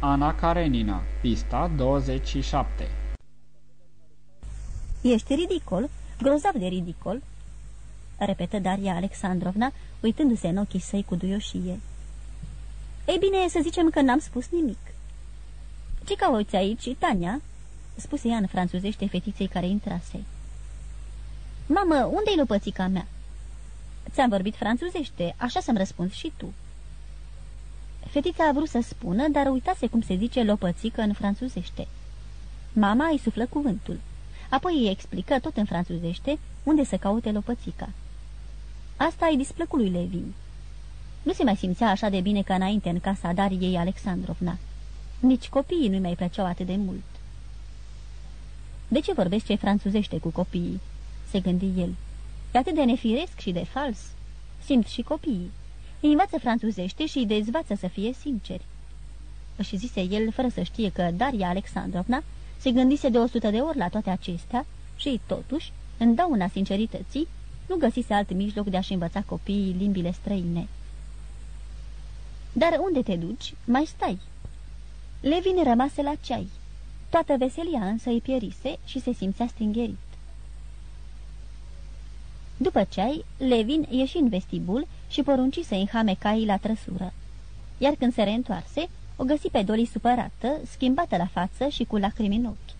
Ana Karenina, pista 27 Ești ridicol, grozav de ridicol, repetă Daria Alexandrovna, uitându-se în ochii săi cu duioșie. Ei bine, să zicem că n-am spus nimic. Ce cauți aici, Tania?" spuse ea în franțuzește fetiței care intrase. Mamă, unde-i lopățica mea?" Ți-am vorbit franțuzește, așa să-mi răspunzi și tu." Fetița a vrut să spună, dar uitase cum se zice lopățică în franțuzește. Mama îi suflă cuvântul. Apoi îi explică tot în franțuzește unde să caute lopățica. Asta îi displăcu lui Levin. Nu se mai simțea așa de bine ca înainte în casa Dariei Alexandrovna. Nici copiii nu-i mai plăceau atât de mult. De ce vorbesc ce franțuzește cu copiii?" se gândi el. E atât de nefiresc și de fals. Simt și copiii. Îi învață franțuzește și îi dezvață să fie sinceri. Își zise el, fără să știe că Daria Alexandrovna se gândise de o sută de ori la toate acestea și, totuși, în dauna sincerității, nu găsise alt mijloc de a-și învăța copiii limbile străine. Dar unde te duci? Mai stai." Levin rămase la ceai. Toată veselia însă îi pierise și se simțea stingerit. După ceai, Levin ieși în vestibul și porunci să înhame caii la trăsură. Iar când se reîntoarse, o găsi pe Doli supărată, schimbată la față și cu lacrimi în ochi.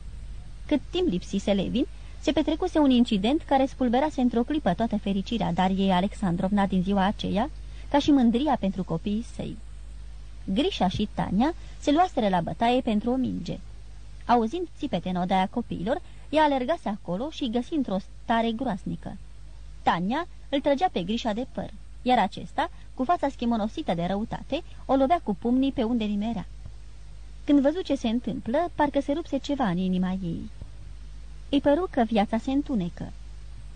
Cât timp lipsise Levin, se petrecuse un incident care spulberase într-o clipă toată fericirea Dariei Alexandrovna din ziua aceea, ca și mândria pentru copiii săi. Grișa și Tania se luaseră la bătaie pentru o minge. Auzind țipete în odaia copiilor, ea alergase acolo și găsi într-o stare groasnică. Tania îl trăgea pe Grișa de păr, iar acesta, cu fața schimonosită de răutate, o lovea cu pumnii pe unde nimerea. Când văzu ce se întâmplă, parcă se rupse ceva în inima ei. Îi păru că viața se întunecă.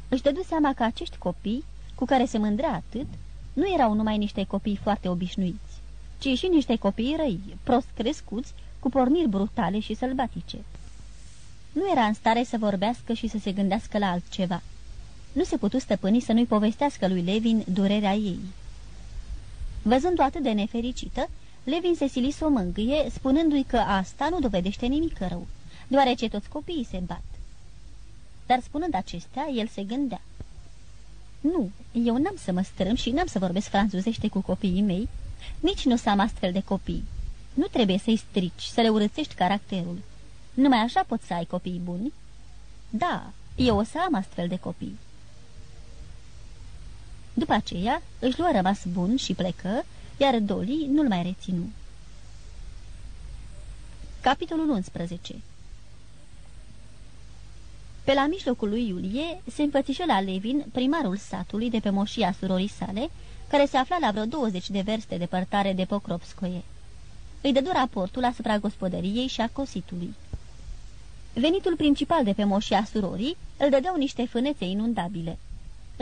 Își dădu seama că acești copii, cu care se mândrea atât, nu erau numai niște copii foarte obișnuiți, ci și niște copii răi, prost crescuți, cu porniri brutale și sălbatice. Nu era în stare să vorbească și să se gândească la altceva. Nu se putu stăpâni să nu-i povestească lui Levin durerea ei. Văzând-o atât de nefericită, Levin se sili să o mângâie, spunându-i că asta nu dovedește nimic rău, deoarece toți copiii se bat. Dar spunând acestea, el se gândea. Nu, eu n-am să mă strâm și n-am să vorbesc franțuzește cu copiii mei, nici nu să am astfel de copii. Nu trebuie să-i strici, să le urățești caracterul. Numai așa poți să ai copii buni? Da, eu o să am astfel de copii. După aceea își luă rămas bun și plecă, iar Doli nu-l mai reținu. Capitolul 11 Pe la mijlocul lui iulie se înfățișă la Levin primarul satului de pe moșia surorii sale, care se afla la vreo 20 de verste departare de Pokrovskoie. Îi dădu raportul asupra gospodăriei și a cositului. Venitul principal de pe moșia surorii îl dădeau niște fânețe inundabile.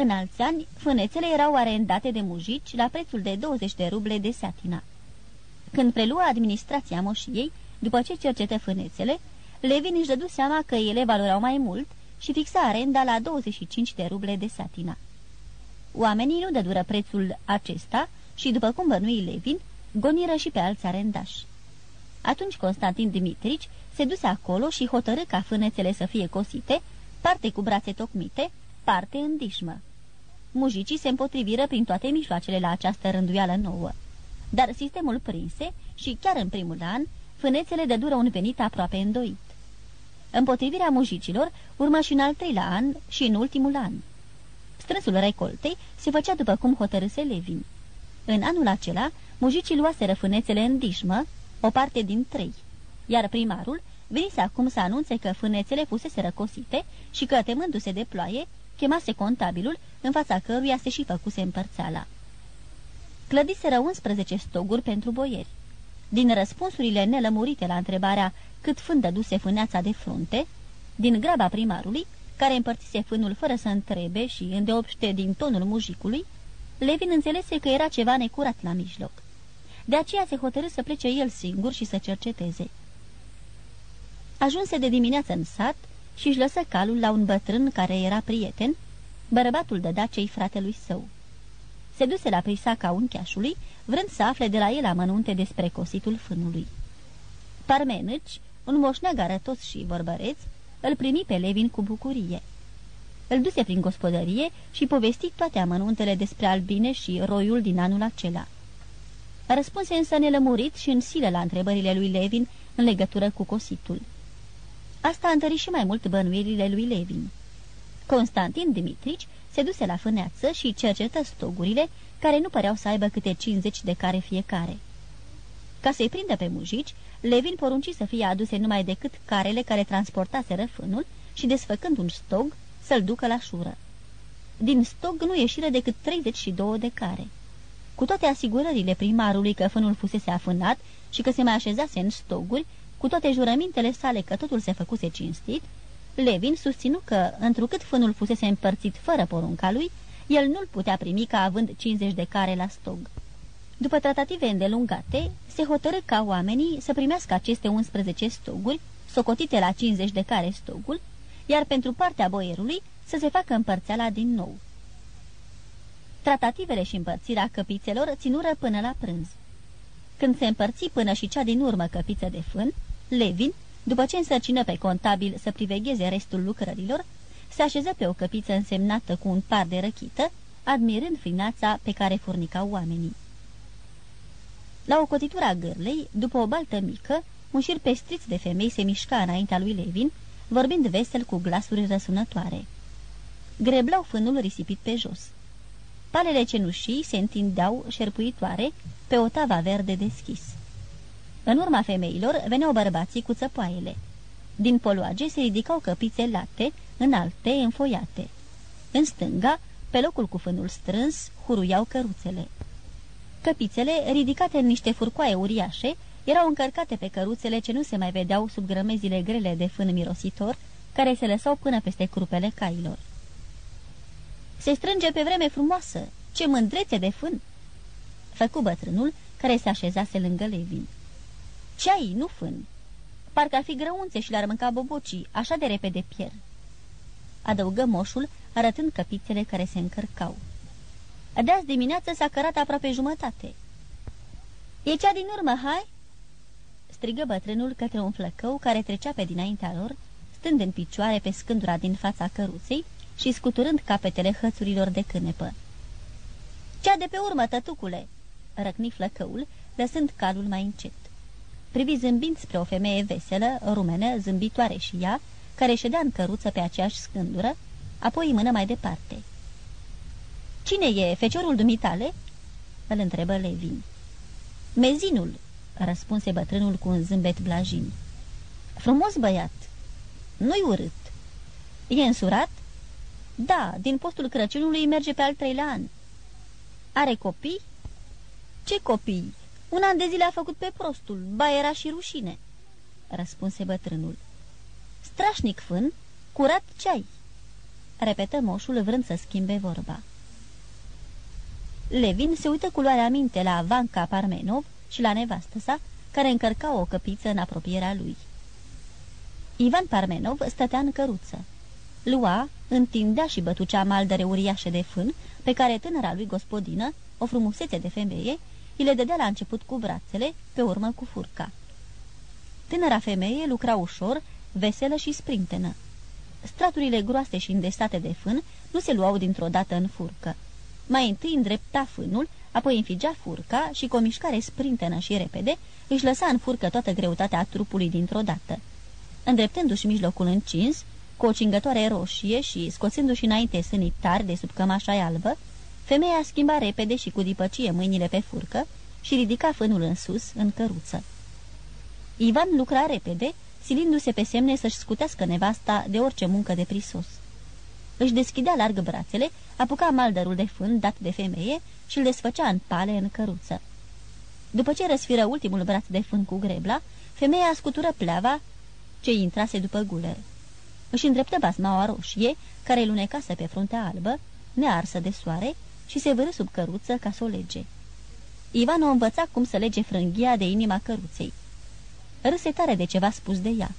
În alți ani, fânețele erau arendate de mujici la prețul de 20 de ruble de satina. Când prelua administrația moșiei, după ce cercetă fânețele, Levin își dădu seama că ele valorau mai mult și fixa arenda la 25 de ruble de satina. Oamenii nu dădură prețul acesta și, după cum bănui Levin, goniră și pe alți arendași. Atunci Constantin Dimitrici se duse acolo și hotărâ ca fânețele să fie cosite, parte cu brațe tocmite, parte în dișmă. Mujicii se împotriviră prin toate mijloacele la această rânduială nouă. Dar sistemul prinse și chiar în primul an, fânețele de dură un venit aproape îndoit. Împotrivirea mujicilor urmă și în al treilea an și în ultimul an. Strânsul recoltei se făcea după cum hotărâse Levin. În anul acela, mujicii luaseră fânețele în dișmă, o parte din trei, iar primarul venise acum să anunțe că fânețele fusese răcosite și că, temându-se de ploaie, chemase contabilul, în fața căruia se și făcuse împărțeala. Clădiseră 11 stoguri pentru boieri. Din răspunsurile nelămurite la întrebarea cât fân dăduse fâneața de frunte, din graba primarului, care împărțise fânul fără să întrebe și îndeopște din tonul mujicului, Levin înțelese că era ceva necurat la mijloc. De aceea se hotărâ să plece el singur și să cerceteze. Ajunse de dimineață în sat și își lăsă calul la un bătrân care era prieten, bărbatul de dacei fratelui său. Se duse la prisaca uncheașului, vrând să afle de la el amănunte despre cositul fânului. Parmenăci, un moșneag arătos și vorbăreț, îl primi pe Levin cu bucurie. Îl duse prin gospodărie și povesti toate amănuntele despre albine și roiul din anul acela. Răspunse însă nelămurit și în silă la întrebările lui Levin în legătură cu cositul. Asta a întărit și mai mult bănuielile lui Levin. Constantin Dimitrici se duse la fâneață și cercetă stogurile, care nu păreau să aibă câte 50 de care fiecare. Ca să-i prindă pe mujici, Levin porunci să fie aduse numai decât carele care transportase răfânul și, desfăcând un stog, să-l ducă la șură. Din stog nu ieșiră decât 32 de care. Cu toate asigurările primarului că fânul fusese afânat și că se mai așezase în stoguri, cu toate jurămintele sale că totul se făcuse cinstit, Levin susținu că, întrucât fânul fusese împărțit fără porunca lui, el nu-l putea primi ca având 50 de care la stog. După tratative îndelungate, se hotărâ ca oamenii să primească aceste 11 stoguri, socotite la 50 de care stogul, iar pentru partea boierului să se facă împărțeala din nou. Tratativele și împărțirea căpițelor ținură până la prânz. Când se împărți până și cea din urmă căpiță de fân, Levin, după ce însărcină pe contabil să privegheze restul lucrărilor, se așeză pe o căpiță însemnată cu un par de răchită, admirând finața pe care furnicau oamenii. La o cotitură a gârlei, după o baltă mică, un șir pestriț de femei se mișca înaintea lui Levin, vorbind vesel cu glasuri răsunătoare. Greblau fânul risipit pe jos. Palele cenușii se întindeau șerpuitoare pe o tava verde deschis. În urma femeilor veneau bărbații cu țăpoaiele. Din poluage se ridicau căpițe late, înalte, înfoiate. În stânga, pe locul cu fânul strâns, huruiau căruțele. Căpițele, ridicate în niște furcoaie uriașe, erau încărcate pe căruțele ce nu se mai vedeau sub grămezile grele de fân mirositor, care se lăsau până peste crupele cailor. Se strânge pe vreme frumoasă! Ce mândrețe de fân!" Făcu bătrânul, care se așezase lângă Levin. Ceai, nu fân. Parcă ar fi grăunțe și le-ar mânca bobocii, așa de repede pierd. Adăugă moșul, arătând căpițele care se încărcau. De azi dimineață s-a cărat aproape jumătate. E cea din urmă, hai?" strigă bătrânul către un flăcău care trecea pe dinaintea lor, stând în picioare pe scândura din fața căruței și scuturând capetele hățurilor de cânepă. Cea de pe urmă, tătucule!" răcni flăcăul, lăsând calul mai încet. Privi zâmbind spre o femeie veselă, rumenă, zâmbitoare și ea, care ședea în căruță pe aceeași scândură, apoi mână mai departe. Cine e, feciorul dumitale?" îl întrebă Levin. Mezinul," răspunse bătrânul cu un zâmbet blajin. Frumos băiat. Nu-i urât. E însurat?" Da, din postul Crăciunului merge pe al treilea an." Are copii?" Ce copii? Un an de zile a făcut pe prostul, ba era și rușine." Răspunse bătrânul. Strașnic fân, curat ceai." Repetă moșul vrând să schimbe vorba. Levin se uită cu luarea minte la Vanca Parmenov și la nevastă sa, care încărca o căpiță în apropierea lui. Ivan Parmenov stătea în căruță. Lua, întindea și bătucea maldere uriașe de fân, pe care tânăra lui gospodină, o frumusețe de femeie, îi le dădea la început cu brațele, pe urmă cu furca. Tânăra femeie lucra ușor, veselă și sprintenă. Straturile groase și îndesate de fân nu se luau dintr-o dată în furcă. Mai întâi îndrepta fânul, apoi înfigea furca și cu o mișcare sprintenă și repede își lăsa în furcă toată greutatea trupului dintr-o dată. Îndreptându-și mijlocul încins, cu o cingătoare roșie și scoțându-și înainte sânii tari de sub cămașa albă, femeia schimba repede și cu dipăcie mâinile pe furcă și ridica fânul în sus, în căruță. Ivan lucra repede, silindu-se pe semne să-și scutească nevasta de orice muncă de prisos. Își deschidea larg brațele, apuca maldărul de fân dat de femeie și îl desfăcea în pale în căruță. După ce răsfiră ultimul braț de fân cu grebla, femeia scutură pleava ce intrase după guler. Își îndreptă basmaua roșie, care lunecase pe fruntea albă, nearsă de soare, și se vârâ sub căruță ca să o lege. Ivan o învăța cum să lege frânghia de inima căruței. Râse tare de ceva spus de ea.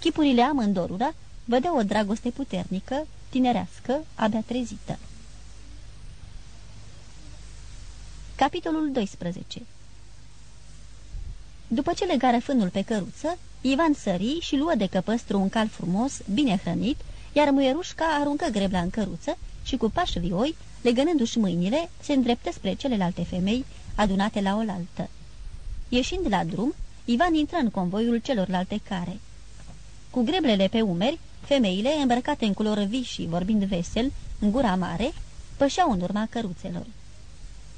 Chipurile amândorura vădeau o dragoste puternică, tinerească, abia trezită. Capitolul 12 După ce legară fânul pe căruță, Ivan sări și luă de căpăstru un cal frumos, bine hrănit, iar muierușca aruncă grebla în căruță și cu pași vioi, legănându-și mâinile, se îndreptă spre celelalte femei adunate la oaltă. Ieșind la drum, Ivan intră în convoiul celorlalte care. Cu greblele pe umeri, femeile, îmbrăcate în culori vii și vorbind vesel, în gura mare, pășeau în urma căruțelor.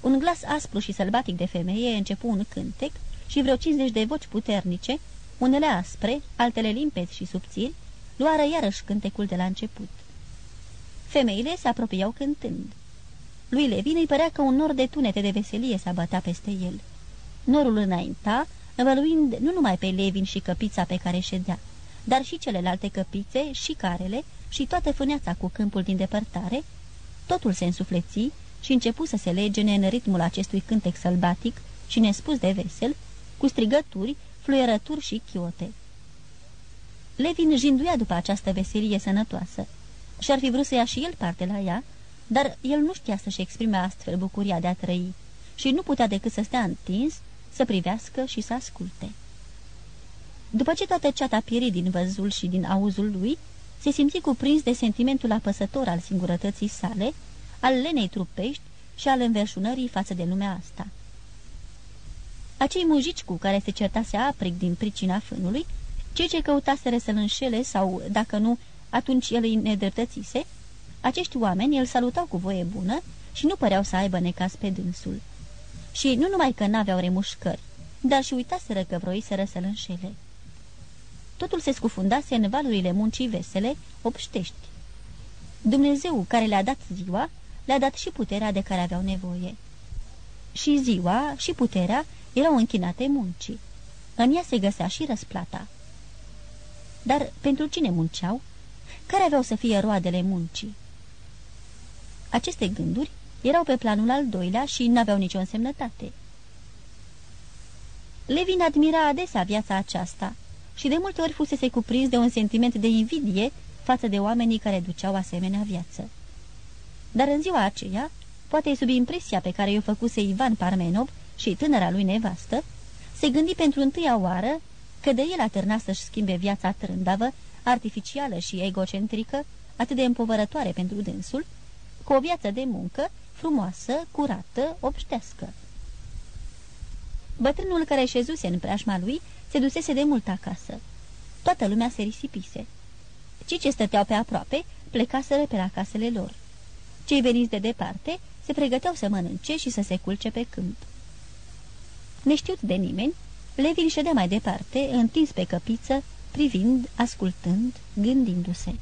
Un glas aspru și sălbatic de femeie începu un cântec și vreo 50 de voci puternice, unele aspre, altele limpezi și subțiri, luară iarăși cântecul de la început. Femeile se apropiau cântând. Lui Levin îi părea că un nor de tunete de veselie s-a bătat peste el. Norul înainta, învăluind nu numai pe Levin și căpița pe care ședea, dar și celelalte căpițe și carele și toată fâneața cu câmpul din depărtare, totul se însufleți și începu să se legene în ritmul acestui cântec sălbatic și nespus de vesel, cu strigături, fluierături și chiote. Levin jinduia după această veselie sănătoasă și-ar fi vrut să ia și el parte la ea, dar el nu știa să-și exprime astfel bucuria de a trăi și nu putea decât să stea întins, să privească și să asculte. După ce toată ceata pieri din văzul și din auzul lui, se simți cuprins de sentimentul apăsător al singurătății sale, al lenei trupești și al înverșunării față de lumea asta. Acei mujici cu care se certase aprig din pricina fânului, cei ce căutaseră să-l înșele sau, dacă nu, atunci el îi nedreptățise, acești oameni îl salutau cu voie bună și nu păreau să aibă necas pe dânsul. Și nu numai că n-aveau remușcări, dar și uitaseră că vroiseră să-l înșele. Totul se scufundase în valurile muncii vesele, obștești. Dumnezeu care le-a dat ziua, le-a dat și puterea de care aveau nevoie. Și ziua și puterea erau închinate muncii. În ea se găsea și răsplata. Dar pentru cine munceau? Care aveau să fie roadele muncii? Aceste gânduri erau pe planul al doilea și n-aveau nicio însemnătate. Levin admira adesea viața aceasta și de multe ori fusese cuprins de un sentiment de invidie față de oamenii care duceau asemenea viață. Dar în ziua aceea, poate sub impresia pe care i-o făcuse Ivan Parmenov și tânăra lui nevastă, se gândi pentru întâia oară că de el atârna să-și schimbe viața trândavă, artificială și egocentrică, atât de împovărătoare pentru dânsul, cu o viață de muncă, frumoasă, curată, obștească. Bătrânul care șezuse în preajma lui se dusese de mult acasă. Toată lumea se risipise. Cei ce stăteau pe aproape plecaseră pe la casele lor. Cei veniți de departe se pregăteau să mănânce și să se culce pe câmp. Neștiut de nimeni, Levin ședea mai departe, întins pe căpiță, privind, ascultând, gândindu-se.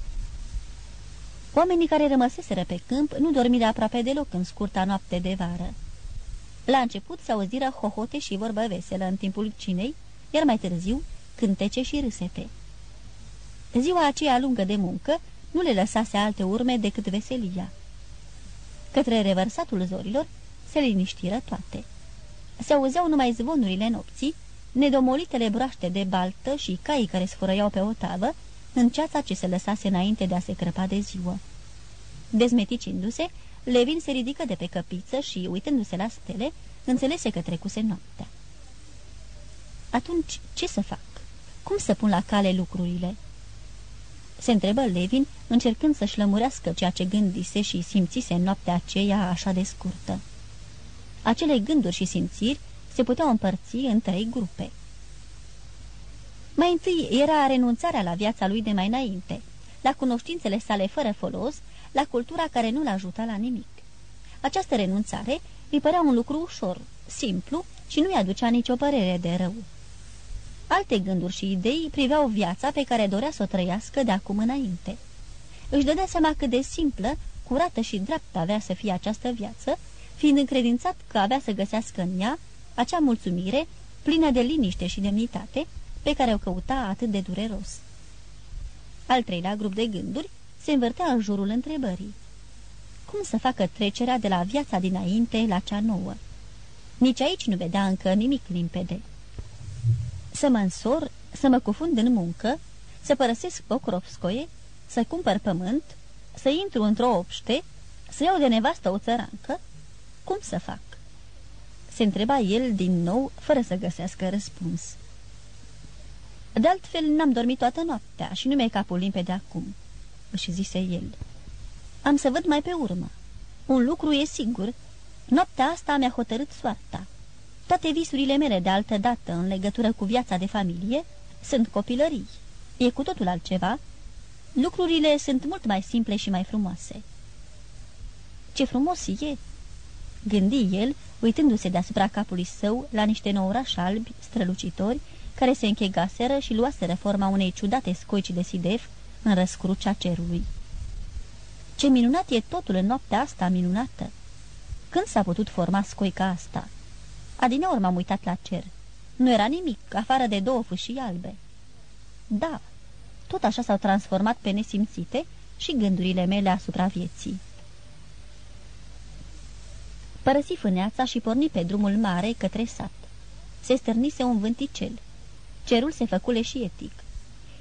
Oamenii care rămăseseră pe câmp nu dormiră aproape deloc în scurta noapte de vară. La început se auziră hohote și vorbă veselă în timpul cinei, iar mai târziu cântece și râsete. Ziua aceea lungă de muncă nu le lăsase alte urme decât veselia. Către revărsatul zorilor se liniștiră toate. Se auzeau numai zvonurile nopții, nedomolitele broaște de baltă și caii care sfărăiau pe o tavă, în ceața ce se lăsase înainte de a se crăpa de ziua. Dezmeticindu-se, Levin se ridică de pe căpiță și, uitându-se la stele, înțelese că trecuse noaptea. Atunci, ce să fac? Cum să pun la cale lucrurile? Se întrebă Levin, încercând să-și lămurească ceea ce gândise și simțise în noaptea aceea așa de scurtă. Acele gânduri și simțiri se puteau împărți în trei grupe. Mai întâi era renunțarea la viața lui de mai înainte, la cunoștințele sale fără folos, la cultura care nu-l ajuta la nimic. Această renunțare îi părea un lucru ușor, simplu și nu-i aducea nicio părere de rău. Alte gânduri și idei priveau viața pe care dorea să o trăiască de acum înainte. Își dădea seama cât de simplă, curată și dreaptă avea să fie această viață, fiind încredințat că avea să găsească în ea acea mulțumire, plină de liniște și demnitate, pe care o căuta atât de dureros. Al treilea grup de gânduri se învârtea în jurul întrebării. Cum să facă trecerea de la viața dinainte la cea nouă? Nici aici nu vedea încă nimic limpede. Să mă însor, să mă cufund în muncă, să părăsesc Pokrovskoie, să cumpăr pământ, să intru într-o obște, să iau de nevastă o țărancă? Cum să fac? Se întreba el din nou, fără să găsească răspuns. De altfel, n-am dormit toată noaptea și nu mi-e capul limpede acum," își zise el. Am să văd mai pe urmă. Un lucru e sigur. Noaptea asta mi-a hotărât soarta. Toate visurile mele de altă dată în legătură cu viața de familie sunt copilării. E cu totul altceva. Lucrurile sunt mult mai simple și mai frumoase. Ce frumos e!" Gândi el, uitându-se deasupra capului său la niște nourași albi, strălucitori, care se închegaseră și luaseră forma unei ciudate scoici de sidef în răscrucea cerului. Ce minunat e totul în noaptea asta minunată! Când s-a putut forma scoica asta? Adineori m-am uitat la cer. Nu era nimic, afară de două fâșii albe. Da, tot așa s-au transformat pe nesimțite și gândurile mele asupra vieții. Părăsi fâneața și porni pe drumul mare către sat. Se stârnise un vânticel. Cerul se făcule și etic.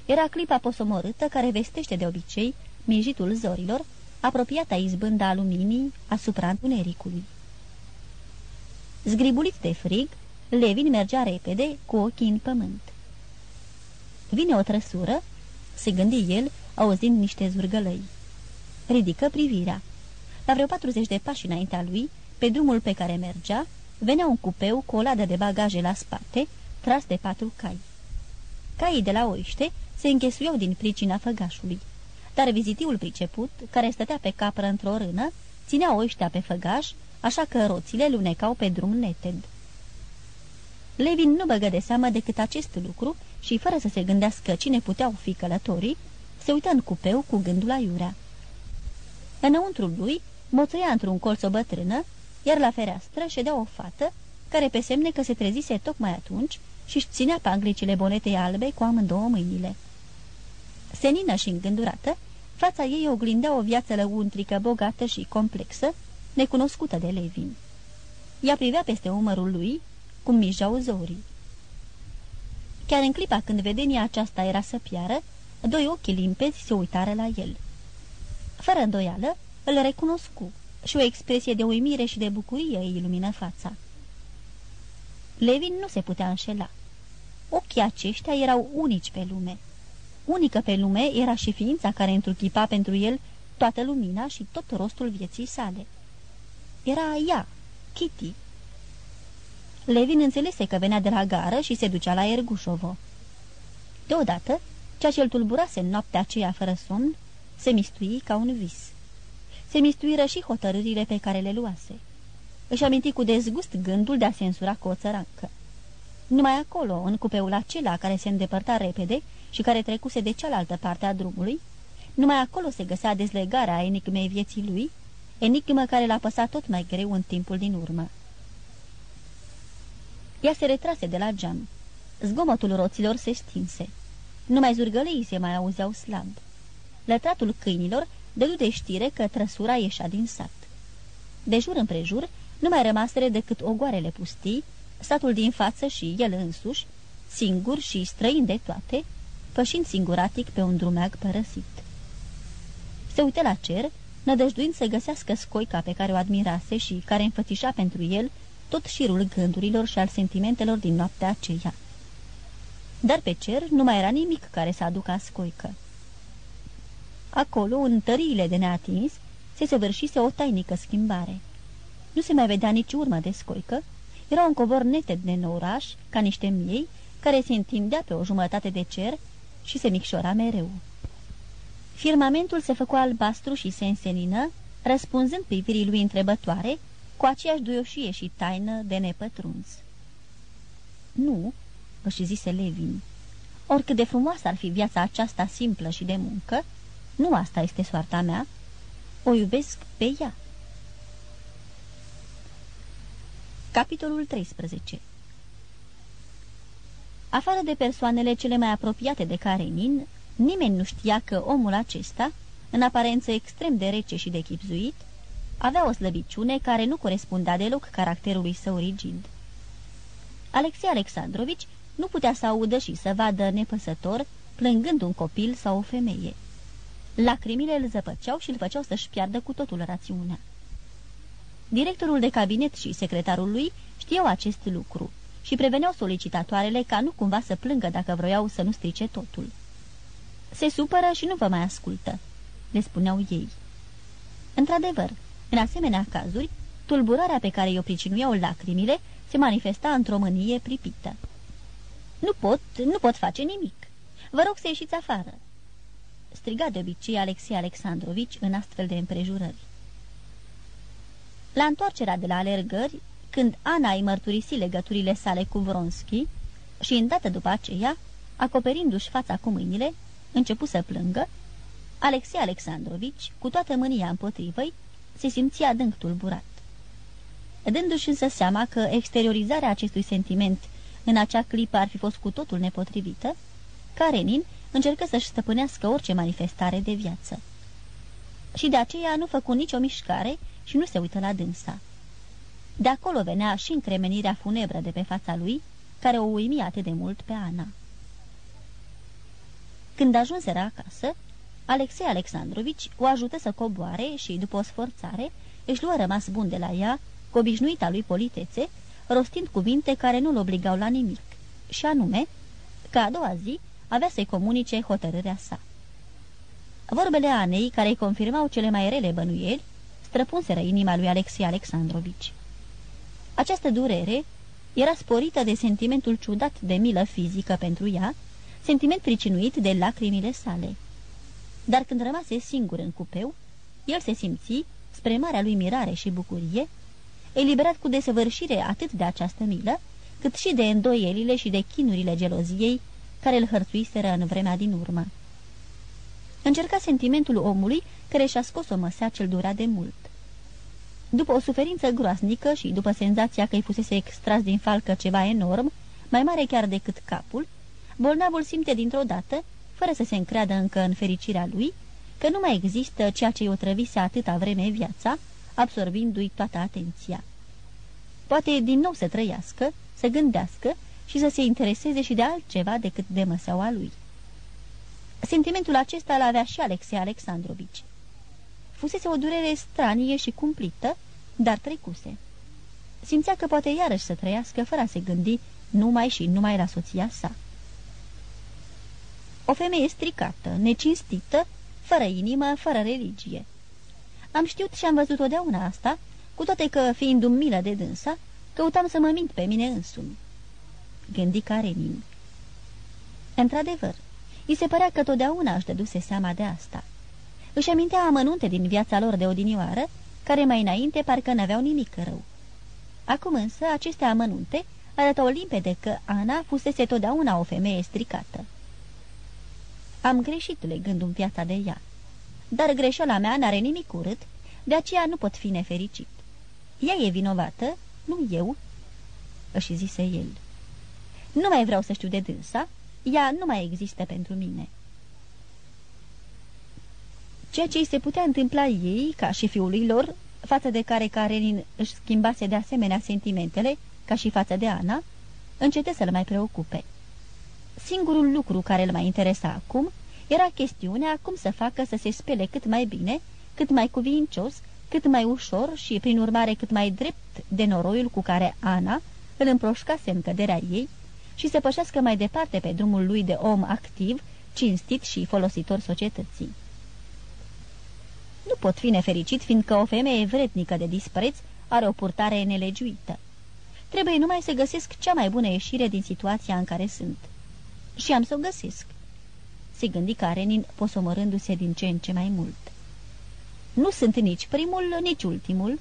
Era clipa posomorâtă care vestește de obicei mijitul zorilor, apropiata izbânda luminii asupra întunericului. Zgribulit de frig, Levin mergea repede, cu ochii în pământ. Vine o trăsură, se gândi el, auzind niște zurgălăi. Ridică privirea. La vreo 40 de pași înaintea lui, pe drumul pe care mergea, venea un cupeu cu o ladă de bagaje la spate, tras de patru cai. Caii de la oiște se înghesuiau din pricina făgașului, dar vizitiul priceput, care stătea pe capră într-o rână, ținea oiștea pe făgaș, așa că roțile lunecau pe drum neted. Levin nu băgă de seamă decât acest lucru și, fără să se gândească cine puteau fi călătorii, se uită în cupeu cu gândul la iurea. Înăuntru lui moțăia într-un colț o bătrână, iar la fereastră ședea o fată, care pe semne că se trezise tocmai atunci și-și ținea panglicile bonetei albe cu amândouă mâinile. Senină și îngândurată, fața ei oglindea o viață lăuntrică, bogată și complexă, necunoscută de Levin. Ea privea peste umărul lui, cum mijau zorii. Chiar în clipa când vedenia aceasta era să piară, doi ochi limpezi se uitară la el. Fără îndoială, îl recunoscu și o expresie de uimire și de bucurie îi ilumină fața. Levin nu se putea înșela. Ochii aceștia erau unici pe lume. Unică pe lume era și ființa care întruchipa pentru el toată lumina și tot rostul vieții sale. Era ea, Kitty. Levin înțelese că venea de la gară și se ducea la Ergușovo. Deodată, ceea ce îl tulburase în noaptea aceea fără somn, se mistui ca un vis. Se mistuiră și hotărârile pe care le luase. Își aminti cu dezgust gândul de a se însura cu o țărancă. Numai acolo, în cupeul acela care se îndepărta repede și care trecuse de cealaltă parte a drumului, numai acolo se găsea dezlegarea enigmei vieții lui, enigmă care l-a păsat tot mai greu în timpul din urmă. Ea se retrase de la geam. Zgomotul roților se stinse. Numai zurgăleii se mai auzeau slab. Lătratul câinilor dădu de știre că trăsura ieșea din sat. De jur împrejur, nu mai rămaseră decât ogoarele pustii, satul din față și el însuși, singur și străin de toate, pășind singuratic pe un drumeag părăsit. Se uită la cer, nădăjduind să găsească scoica pe care o admirase și care înfățișa pentru el tot șirul gândurilor și al sentimentelor din noaptea aceea. Dar pe cer nu mai era nimic care să aducă scoică. Acolo, în tăriile de neatins, se săvârșise o tainică schimbare. Nu se mai vedea nici urmă de scoică, era un covor neted de nouraș, ca niște miei, care se întindea pe o jumătate de cer și se micșora mereu. Firmamentul se făcu albastru și se însenină, răspunzând privirii lui întrebătoare, cu aceeași duioșie și taină de nepătruns. Nu, își zise Levin, oricât de frumoasă ar fi viața aceasta simplă și de muncă, nu asta este soarta mea, o iubesc pe ea. Capitolul 13 Afară de persoanele cele mai apropiate de Karenin, nimeni nu știa că omul acesta, în aparență extrem de rece și de chipzuit, avea o slăbiciune care nu corespundea deloc caracterului său rigid. Alexei Alexandrovici nu putea să audă și să vadă nepăsător, plângând un copil sau o femeie. Lacrimile îl zăpăceau și îl făceau să-și piardă cu totul rațiunea. Directorul de cabinet și secretarul lui știau acest lucru și preveneau solicitatoarele ca nu cumva să plângă dacă vroiau să nu strice totul. Se supără și nu vă mai ascultă, le spuneau ei. Într-adevăr, în asemenea cazuri, tulburarea pe care i-o pricinuiau lacrimile se manifesta într-o mânie pripită. Nu pot, nu pot face nimic. Vă rog să ieșiți afară!" Striga de obicei Alexei Alexandrovici în astfel de împrejurări. La întoarcerea de la alergări, când Ana îi mărturisi legăturile sale cu Vronski și îndată după aceea, acoperindu-și fața cu mâinile, începu să plângă, Alexei Alexandrovici, cu toată mânia împotrivăi, se simțea adânc tulburat. Dându-și însă seama că exteriorizarea acestui sentiment în acea clipă ar fi fost cu totul nepotrivită, Karenin încercă să-și stăpânească orice manifestare de viață. Și de aceea nu făcu nicio mișcare și nu se uită la dânsa. De acolo venea și încremenirea funebră de pe fața lui, care o uimi atât de mult pe Ana. Când ajunseră acasă, Alexei Alexandrovici o ajută să coboare și, după o sforțare, își luă rămas bun de la ea, cu obișnuita lui politețe, rostind cuvinte care nu-l obligau la nimic, și anume, că a doua zi avea să-i comunice hotărârea sa. Vorbele Anei, care îi confirmau cele mai rele bănuieli, străpunseră inima lui Alexei Alexandrovici. Această durere era sporită de sentimentul ciudat de milă fizică pentru ea, sentiment pricinuit de lacrimile sale. Dar când rămase singur în cupeu, el se simți, spre marea lui mirare și bucurie, eliberat cu desăvârșire atât de această milă, cât și de îndoielile și de chinurile geloziei care îl hărțuiseră în vremea din urmă. Încerca sentimentul omului care și-a scos o măsea cel dura de mult. După o suferință groasnică și după senzația că îi fusese extras din falcă ceva enorm, mai mare chiar decât capul, bolnavul simte dintr-o dată, fără să se încreadă încă în fericirea lui, că nu mai există ceea ce i-o trăvise atâta vreme viața, absorbindu-i toată atenția. Poate din nou să trăiască, să gândească și să se intereseze și de altceva decât de măseaua lui. Sentimentul acesta îl avea și Alexei Alexandrovici. Fusese o durere stranie și cumplită, dar trecuse. Simțea că poate iarăși să trăiască fără a se gândi numai și numai la soția sa. O femeie stricată, necinstită, fără inimă, fără religie. Am știut și am văzut totdeauna asta, cu toate că, fiind un milă de dânsa, căutam să mă mint pe mine însumi. Gândi Karenin. Într-adevăr, îi se părea că totdeauna își dăduse seama de asta. Își amintea amănunte din viața lor de odinioară, care mai înainte parcă n-aveau nimic rău. Acum însă aceste amănunte arătau limpede că Ana fusese totdeauna o femeie stricată. Am greșit legând un viața de ea. Dar greșeala mea n-are nimic urât, de aceea nu pot fi nefericit. Ea e vinovată, nu eu, își zise el. Nu mai vreau să știu de dânsa, ea nu mai există pentru mine. Ceea ce îi se putea întâmpla ei, ca și fiului lor, față de care Karenin își schimbase de asemenea sentimentele, ca și față de Ana, încete să-l mai preocupe. Singurul lucru care îl mai interesa acum era chestiunea cum să facă să se spele cât mai bine, cât mai cuvincios, cât mai ușor și, prin urmare, cât mai drept de noroiul cu care Ana îl împroșcase în căderea ei și să pășească mai departe pe drumul lui de om activ, cinstit și folositor societății. Nu pot fi nefericit, fiindcă o femeie vrednică de dispreț are o purtare nelegiuită. Trebuie numai să găsesc cea mai bună ieșire din situația în care sunt. Și am să o găsesc. Se gândi Karenin, posomorându-se din ce în ce mai mult. Nu sunt nici primul, nici ultimul.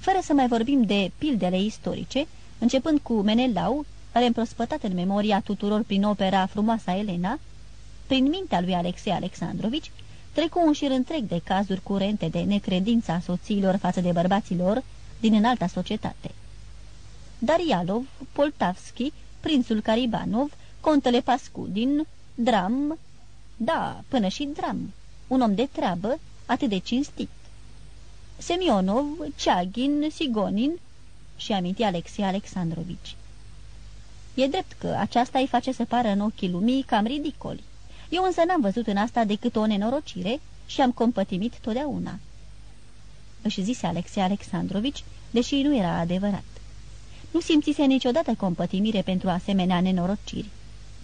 Fără să mai vorbim de pildele istorice, începând cu Menelau, reîmprospătat în memoria tuturor prin opera Frumoasa Elena, prin mintea lui Alexei Alexandrovici, trecu un șir întreg de cazuri curente de necredința soțiilor față de bărbaților din înalta societate. Darialov, Poltavski, prințul Caribanov, contele Pascudin, Dram, da, până și Dram, un om de treabă, atât de cinstit. Semionov, Ceaghin, Sigonin și aminti Alexei Alexandrovici. E drept că aceasta îi face să pară în ochii lumii cam ridicoli. Eu însă n-am văzut în asta decât o nenorocire și am compătimit totdeauna. Își zise Alexei Alexandrovici, deși nu era adevărat. nu simțise niciodată compătimire pentru asemenea nenorociri,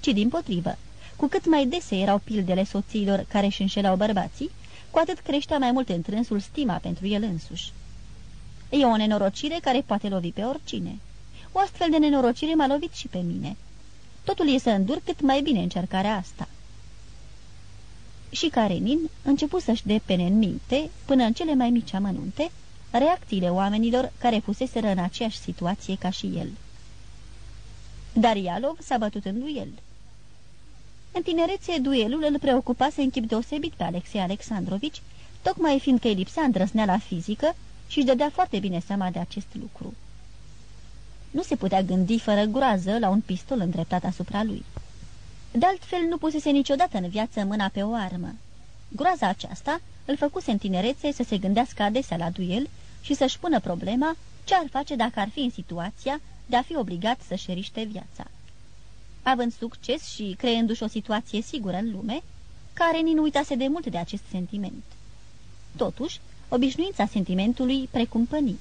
ci din potrivă, cu cât mai dese erau pildele soțiilor care își înșelau bărbații, cu atât creștea mai mult întrânsul stima pentru el însuși. E o nenorocire care poate lovi pe oricine. O astfel de nenorocire m-a lovit și pe mine. Totul e să îndur cât mai bine încercarea asta. Și Karenin început să-și depene în minte, până în cele mai mici amănunte, reacțiile oamenilor care fuseseră în aceeași situație ca și el. Dar Ialov s-a bătut în duel. În tinerețe, duelul îl preocupase în chip deosebit pe Alexei Alexandrovici, tocmai fiindcă îi lipsea îndrăsneala fizică și își dădea foarte bine seama de acest lucru. Nu se putea gândi fără groază la un pistol îndreptat asupra lui. De altfel, nu pusese niciodată în viață mâna pe o armă. Groaza aceasta îl făcuse în tinerețe să se gândească adesea la duel și să-și pună problema ce ar face dacă ar fi în situația de a fi obligat să-și riște viața. Având succes și creându-și o situație sigură în lume, Karenin uitase de mult de acest sentiment. Totuși, obișnuința sentimentului precumpăni.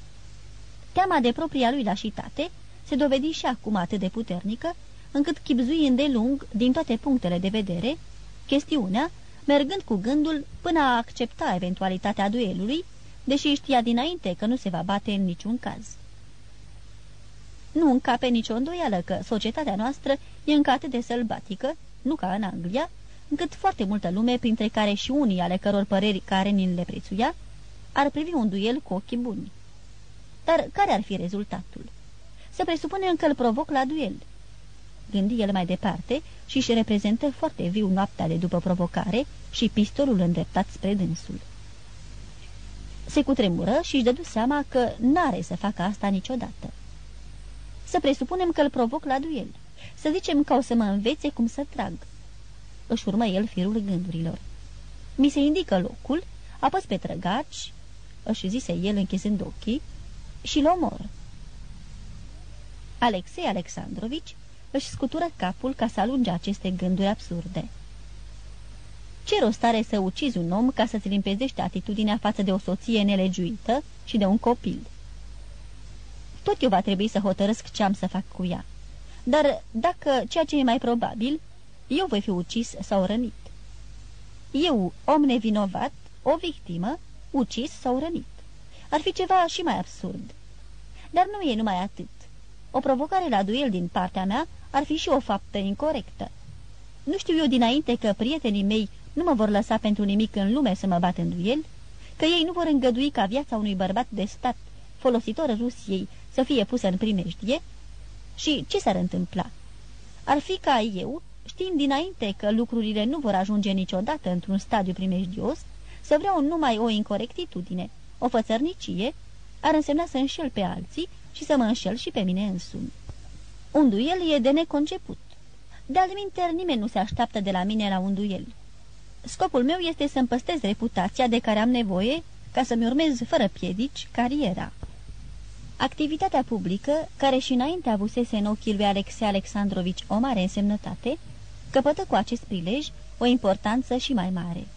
Teama de propria lui lașitate se dovedi și acum atât de puternică, încât chipzui îndelung, din toate punctele de vedere, chestiunea, mergând cu gândul până a accepta eventualitatea duelului, deși știa dinainte că nu se va bate în niciun caz. Nu încape nicio îndoială că societatea noastră e încă atât de sălbatică, nu ca în Anglia, încât foarte multă lume, printre care și unii ale căror păreri care ni le prețuia, ar privi un duel cu ochii buni. Dar care ar fi rezultatul? Să presupunem că îl provoc la duel. Gândi el mai departe și își reprezentă foarte viu noaptea de după provocare și pistolul îndreptat spre dânsul. Se cutremură și își dădu seama că n-are să facă asta niciodată. Să presupunem că îl provoc la duel. Să zicem că o să mă învețe cum să trag. Își urmă el firul gândurilor. Mi se indică locul, apăs pe trăgaci, își zise el închizând ochii, și-l omor. Alexei Alexandrovici își scutură capul ca să alunge aceste gânduri absurde. Ce rost are să ucizi un om ca să-ți limpezești atitudinea față de o soție nelegiuită și de un copil? Tot eu va trebui să hotărăsc ce am să fac cu ea. Dar dacă, ceea ce e mai probabil, eu voi fi ucis sau rănit. Eu, om nevinovat, o victimă, ucis sau rănit. Ar fi ceva și mai absurd. Dar nu e numai atât. O provocare la duel din partea mea ar fi și o faptă incorrectă. Nu știu eu dinainte că prietenii mei nu mă vor lăsa pentru nimic în lume să mă bat în duel, că ei nu vor îngădui ca viața unui bărbat de stat, folositor Rusiei, să fie pusă în primejdie? Și ce s-ar întâmpla? Ar fi ca eu, știind dinainte că lucrurile nu vor ajunge niciodată într-un stadiu primejdios, să vreau numai o incorectitudine, o fățărnicie, ar însemna să înșel pe alții și să mă înșel și pe mine însumi. Un duel e de neconceput. De-al nimeni nu se așteaptă de la mine la un duel. Scopul meu este să-mi păstez reputația de care am nevoie ca să-mi urmez fără piedici cariera. Activitatea publică, care și înainte avusese în ochii lui Alexei Alexandrovici o mare însemnătate, căpătă cu acest prilej o importanță și mai mare.